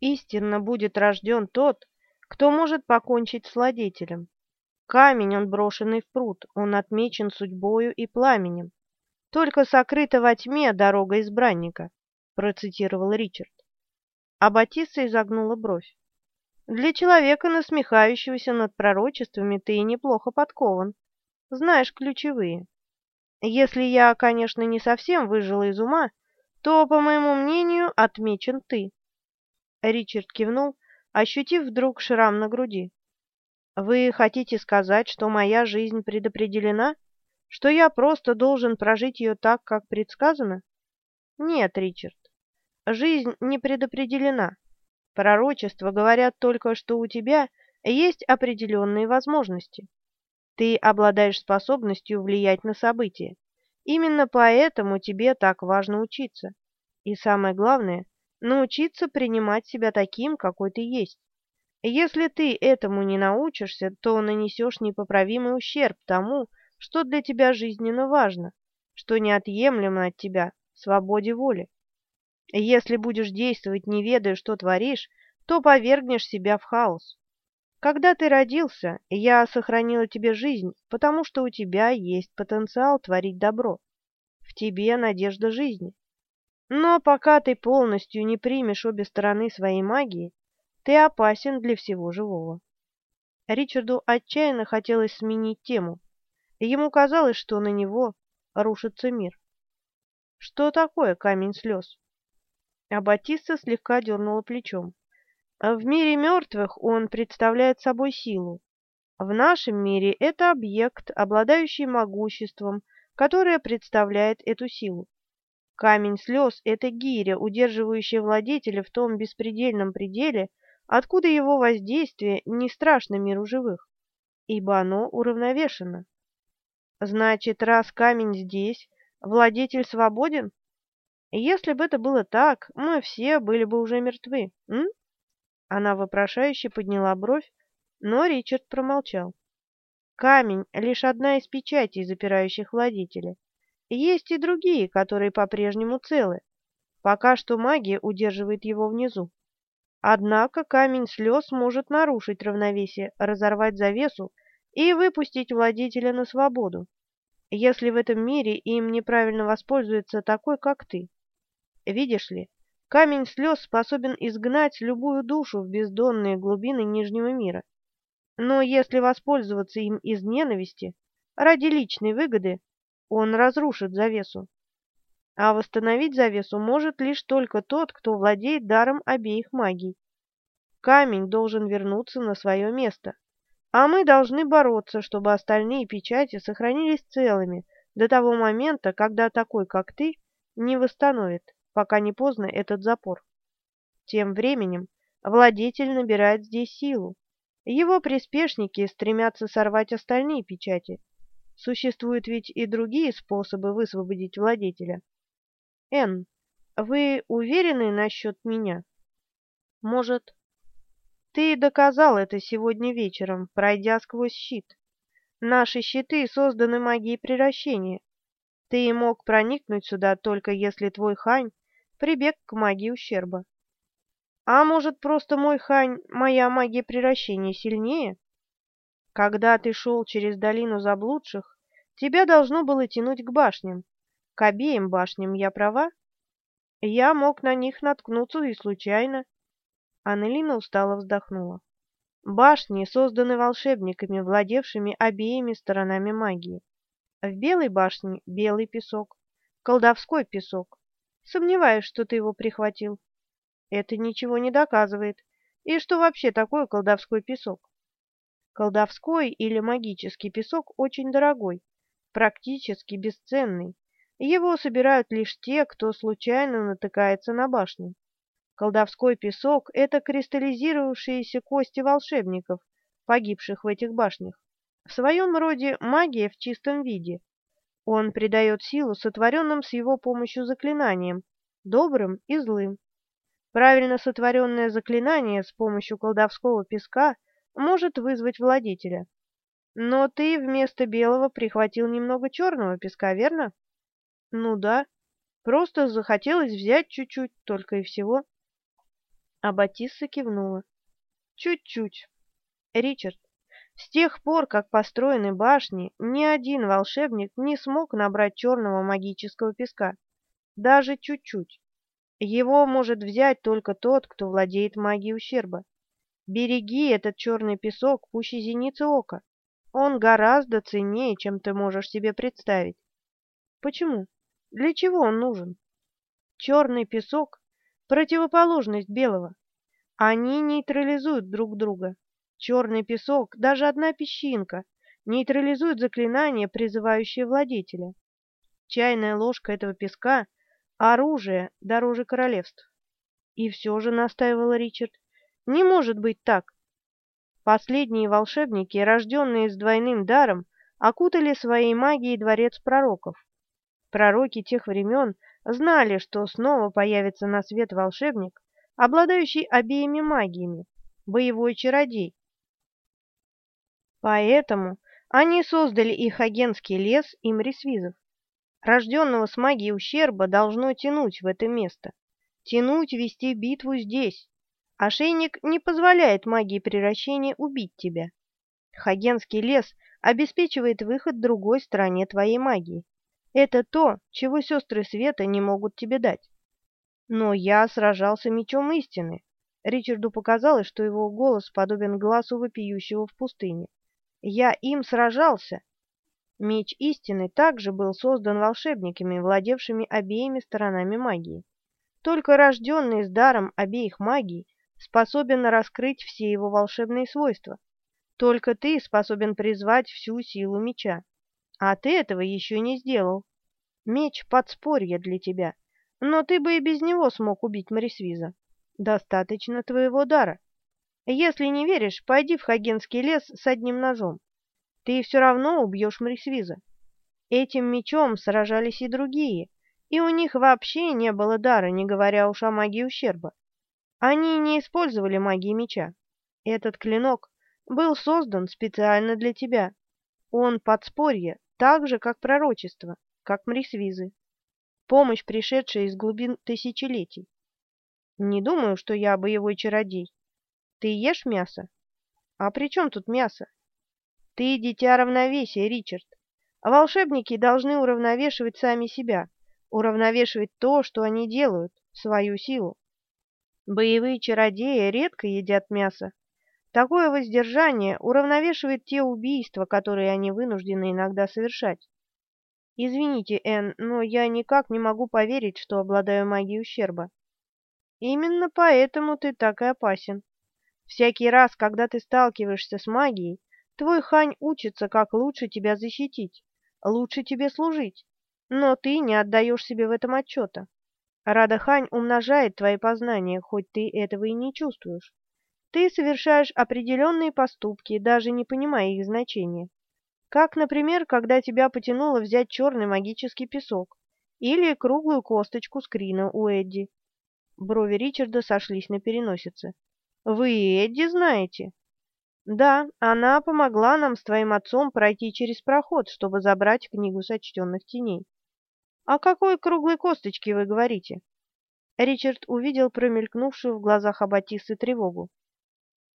Истинно будет рожден тот, кто может покончить с владетелем. Камень он брошенный в пруд, он отмечен судьбою и пламенем. Только сокрыта во тьме дорога избранника, процитировал Ричард. А Батиса изогнула бровь. Для человека, насмехающегося над пророчествами, ты неплохо подкован. Знаешь ключевые. Если я, конечно, не совсем выжила из ума, то, по моему мнению, отмечен ты. Ричард кивнул, ощутив вдруг шрам на груди. «Вы хотите сказать, что моя жизнь предопределена? Что я просто должен прожить ее так, как предсказано?» «Нет, Ричард, жизнь не предопределена. Пророчества говорят только, что у тебя есть определенные возможности. Ты обладаешь способностью влиять на события. Именно поэтому тебе так важно учиться. И самое главное – научиться принимать себя таким, какой ты есть. Если ты этому не научишься, то нанесешь непоправимый ущерб тому, что для тебя жизненно важно, что неотъемлемо от тебя, свободе воли. Если будешь действовать, не ведая, что творишь, то повергнешь себя в хаос. Когда ты родился, я сохранила тебе жизнь, потому что у тебя есть потенциал творить добро. В тебе надежда жизни. Но пока ты полностью не примешь обе стороны своей магии, ты опасен для всего живого. Ричарду отчаянно хотелось сменить тему. Ему казалось, что на него рушится мир. Что такое камень слез? А Батиста слегка дернула плечом. В мире мертвых он представляет собой силу. В нашем мире это объект, обладающий могуществом, которое представляет эту силу. Камень слез — это гиря, удерживающая владетеля в том беспредельном пределе, откуда его воздействие не страшно миру живых, ибо оно уравновешено. Значит, раз камень здесь, владетель свободен? Если бы это было так, мы все были бы уже мертвы, м? Она вопрошающе подняла бровь, но Ричард промолчал. Камень — лишь одна из печатей, запирающих владетеля. Есть и другие, которые по-прежнему целы. Пока что магия удерживает его внизу. Однако камень слез может нарушить равновесие, разорвать завесу и выпустить владетеля на свободу, если в этом мире им неправильно воспользуется такой, как ты. Видишь ли, камень слез способен изгнать любую душу в бездонные глубины Нижнего мира. Но если воспользоваться им из ненависти, ради личной выгоды, он разрушит завесу. А восстановить завесу может лишь только тот, кто владеет даром обеих магий. Камень должен вернуться на свое место, а мы должны бороться, чтобы остальные печати сохранились целыми до того момента, когда такой, как ты, не восстановит, пока не поздно, этот запор. Тем временем владетель набирает здесь силу. Его приспешники стремятся сорвать остальные печати, Существуют ведь и другие способы высвободить владетеля. Н, вы уверены насчет меня? Может, ты доказал это сегодня вечером, пройдя сквозь щит. Наши щиты созданы магией превращения. Ты мог проникнуть сюда только если твой хань прибег к магии ущерба. А может, просто мой хань, моя магия превращения сильнее? Когда ты шел через долину заблудших, тебя должно было тянуть к башням. К обеим башням я права? Я мог на них наткнуться и случайно. Аннелина устало вздохнула. Башни созданы волшебниками, владевшими обеими сторонами магии. В белой башне белый песок, колдовской песок. Сомневаюсь, что ты его прихватил. Это ничего не доказывает. И что вообще такое колдовской песок? Колдовской или магический песок очень дорогой, практически бесценный. Его собирают лишь те, кто случайно натыкается на башню. Колдовской песок – это кристаллизировавшиеся кости волшебников, погибших в этих башнях. В своем роде магия в чистом виде. Он придает силу сотворенным с его помощью заклинаниям, добрым и злым. Правильно сотворенное заклинание с помощью колдовского песка – может вызвать владетеля. Но ты вместо белого прихватил немного черного песка, верно? Ну да, просто захотелось взять чуть-чуть, только и всего. А Батисса кивнула. Чуть-чуть. Ричард, с тех пор, как построены башни, ни один волшебник не смог набрать черного магического песка. Даже чуть-чуть. Его может взять только тот, кто владеет магией ущерба. Береги этот черный песок пуще зеницы ока. Он гораздо ценнее, чем ты можешь себе представить. Почему? Для чего он нужен? Черный песок – противоположность белого. Они нейтрализуют друг друга. Черный песок, даже одна песчинка, нейтрализует заклинание, призывающее владетеля. Чайная ложка этого песка — оружие дороже королевств. И все же, настаивал Ричард, не может быть так. Последние волшебники, рожденные с двойным даром, окутали своей магией дворец пророков. Пророки тех времен знали, что снова появится на свет волшебник, обладающий обеими магиями, боевой чародей. Поэтому они создали их агентский лес и мрисвизов. Рожденного с магией ущерба должно тянуть в это место, тянуть вести битву здесь. Ошейник не позволяет магии превращения убить тебя. Хагенский лес обеспечивает выход другой стороне твоей магии. Это то, чего сестры Света не могут тебе дать. Но я сражался мечом истины. Ричарду показалось, что его голос подобен глазу вопиющего в пустыне. Я им сражался. Меч истины также был создан волшебниками, владевшими обеими сторонами магии. Только рожденный с даром обеих магий способен раскрыть все его волшебные свойства. Только ты способен призвать всю силу меча. А ты этого еще не сделал. Меч — подспорье для тебя. Но ты бы и без него смог убить Морисвиза. Достаточно твоего дара. Если не веришь, пойди в Хагенский лес с одним ножом. Ты все равно убьешь Морисвиза. Этим мечом сражались и другие, и у них вообще не было дара, не говоря уж о магии ущерба. Они не использовали магии меча. Этот клинок был создан специально для тебя. Он подспорье, так же, как пророчество, как Мрисвизы помощь, пришедшая из глубин тысячелетий. Не думаю, что я боевой чародей. Ты ешь мясо? А при чем тут мясо? Ты дитя равновесия, Ричард. А волшебники должны уравновешивать сами себя, уравновешивать то, что они делают, свою силу. Боевые чародеи редко едят мясо. Такое воздержание уравновешивает те убийства, которые они вынуждены иногда совершать. Извините, Энн, но я никак не могу поверить, что обладаю магией ущерба. Именно поэтому ты так и опасен. Всякий раз, когда ты сталкиваешься с магией, твой хань учится, как лучше тебя защитить, лучше тебе служить, но ты не отдаешь себе в этом отчета. Рада Хань умножает твои познания, хоть ты этого и не чувствуешь. Ты совершаешь определенные поступки, даже не понимая их значения. Как, например, когда тебя потянуло взять черный магический песок или круглую косточку скрина у Эдди. Брови Ричарда сошлись на переносице. «Вы Эдди знаете?» «Да, она помогла нам с твоим отцом пройти через проход, чтобы забрать книгу сочтенных теней». «О какой круглой косточке вы говорите?» Ричард увидел промелькнувшую в глазах Аббатисы тревогу.